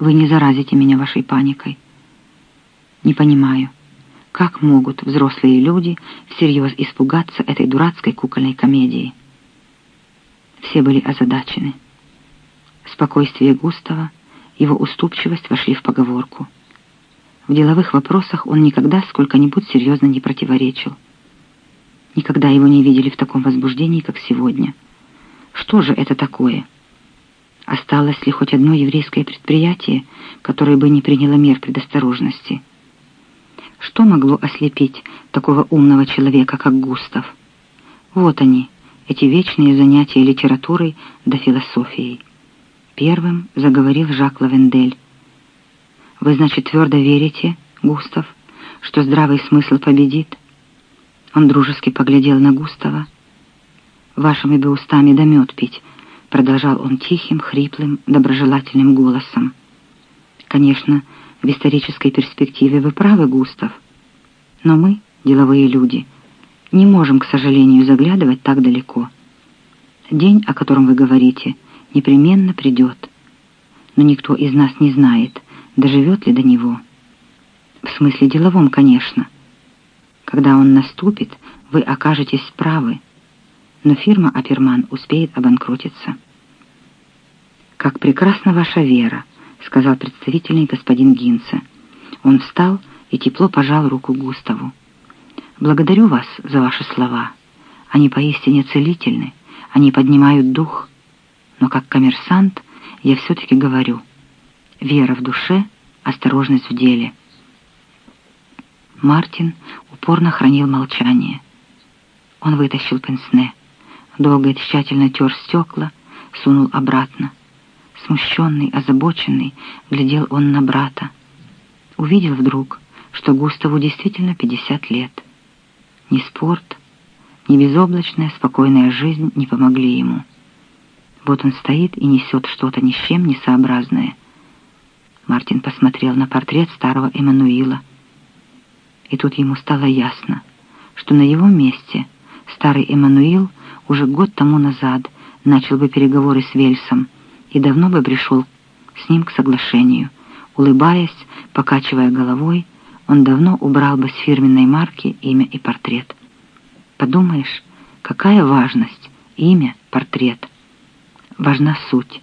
Вы не заразите меня вашей паникой. Не понимаю, как могут взрослые люди всерьез испугаться этой дурацкой кукольной комедии. Все были озадачены. Спокойствие Густава, его уступчивость вошли в поговорку. В деловых вопросах он никогда сколько-нибудь серьезно не противоречил. Никогда его не видели в таком возбуждении, как сегодня. Что же это такое? Осталось ли хоть одно еврейское предприятие, которое бы не приняло мер предосторожности? Что могло ослепить такого умного человека, как Густав? Вот они, эти вечные занятия литературой да философией. Первым заговорил Жак Лавендель. «Вы, значит, твердо верите, Густав, что здравый смысл победит?» Он дружески поглядел на Густава. «Вашими бы устами да мед пить», — продолжал он тихим, хриплым, доброжелательным голосом. «Конечно, в исторической перспективе вы правы, Густав, но мы, деловые люди, не можем, к сожалению, заглядывать так далеко. День, о котором вы говорите, непременно придет, но никто из нас не знает, доживет ли до него. В смысле деловом, конечно». Когда он наступит, вы окажетесь правы, но фирма Аперман успеет обанкротиться. «Как прекрасна ваша вера», — сказал представительный господин Гинце. Он встал и тепло пожал руку Густаву. «Благодарю вас за ваши слова. Они поистине целительны, они поднимают дух. Но как коммерсант я все-таки говорю, вера в душе, осторожность в деле». Мартин упорно хранил молчание. Он вытащил пенсне, долго и тщательно тер стекла, сунул обратно. Смущенный, озабоченный, глядел он на брата. Увидел вдруг, что Густаву действительно 50 лет. Ни спорт, ни безоблачная, спокойная жизнь не помогли ему. Вот он стоит и несет что-то ни с чем не сообразное. Мартин посмотрел на портрет старого Эммануила — и тут ему стало ясно, что на его месте старый Эммануил уже год тому назад начал бы переговоры с Вельсом и давно бы пришел с ним к соглашению. Улыбаясь, покачивая головой, он давно убрал бы с фирменной марки имя и портрет. Подумаешь, какая важность имя, портрет. Важна суть.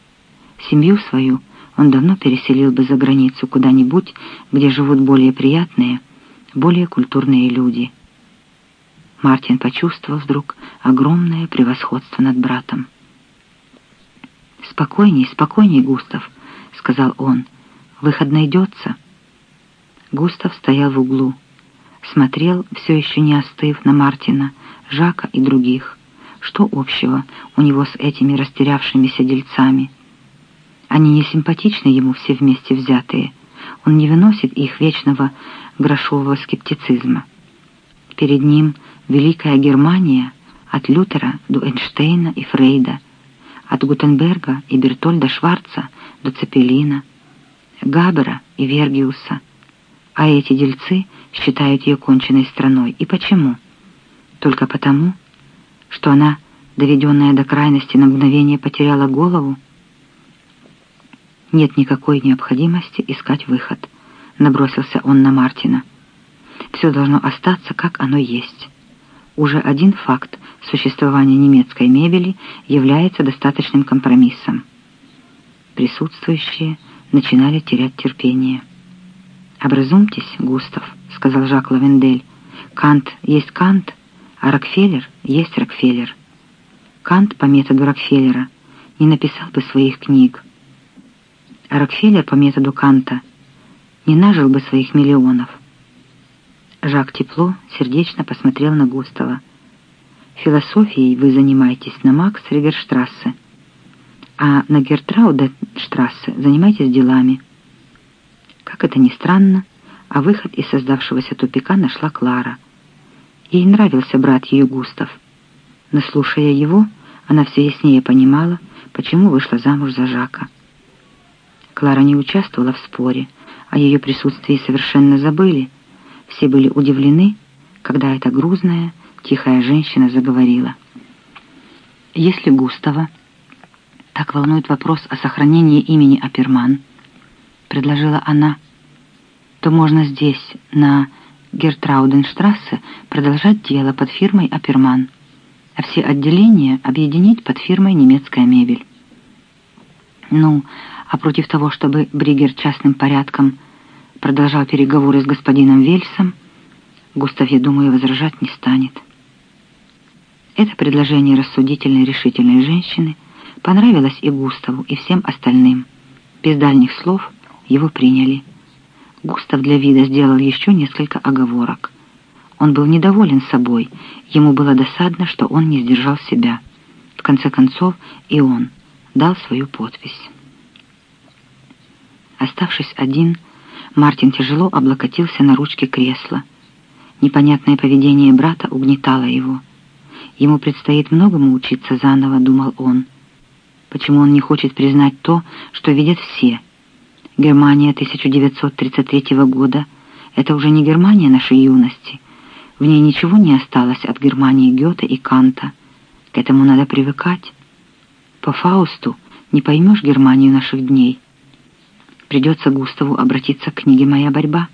Семью свою он давно переселил бы за границу куда-нибудь, где живут более приятные, более культурные люди. Мартин почувствовал вдруг огромное превосходство над братом. «Спокойней, спокойней, Густав», — сказал он. «Выход найдется». Густав стоял в углу, смотрел, все еще не остыв, на Мартина, Жака и других. Что общего у него с этими растерявшимися дельцами? Они не симпатичны ему все вместе взятые. Он не выносит их вечного грошового скептицизма. Перед ним Великая Германия от Лютера до Эйнштейна и Фрейда, от Гутенберга и Бертольда Шварца до Цепелина, Габера и Вергиуса. А эти дельцы считают ее конченной страной. И почему? Только потому, что она, доведенная до крайности, на мгновение потеряла голову? Нет никакой необходимости искать выход — набросился он на Мартина. Все должно остаться, как оно есть. Уже один факт существования немецкой мебели является достаточным компромиссом. Присутствующие начинали терять терпение. «Образумьтесь, Густав», — сказал Жак Лавендель. «Кант есть Кант, а Рокфеллер есть Рокфеллер. Кант по методу Рокфеллера не написал бы своих книг, а Рокфеллер по методу Канта не нажил бы своих миллионов. Жак тепло, сердечно посмотрел на Густава. Философией вы занимаетесь на Макс-Риверштрассе, а на Гертраудештрассе занимаетесь делами. Как это ни странно, а выход из создавшегося тупика нашла Клара. Ей нравился брат ее Густав. Но слушая его, она все яснее понимала, почему вышла замуж за Жака. Клара не участвовала в споре, о ее присутствии совершенно забыли. Все были удивлены, когда эта грузная, тихая женщина заговорила. Если Густава так волнует вопрос о сохранении имени Аперман, предложила она, — то можно здесь, на Гертрауденштрассе, продолжать дело под фирмой «Аперман», а все отделения объединить под фирмой «Немецкая мебель». Ну, а против того, чтобы Бригер частным порядком продолжал переговоры с господином Вельсом, Густав, я думаю, возражать не станет. Это предложение рассудительной решительной женщины понравилось и Густаву, и всем остальным. Без дальних слов его приняли. Густав для вида сделал еще несколько оговорок. Он был недоволен собой, ему было досадно, что он не сдержал себя. В конце концов и он дал свою подпись. Оставшись один, Мартин тяжело облокотился на ручки кресла. Непонятное поведение брата угнетало его. Ему предстоит многому учиться заново, думал он. Почему он не хочет признать то, что видят все? Германия 1933 года — это уже не Германия нашей юности. В ней ничего не осталось от Германии Гёте и Канта. К этому надо привыкать. По Фаусту не поймешь Германию наших дней. Придется Густаву обратиться к книге «Моя борьба».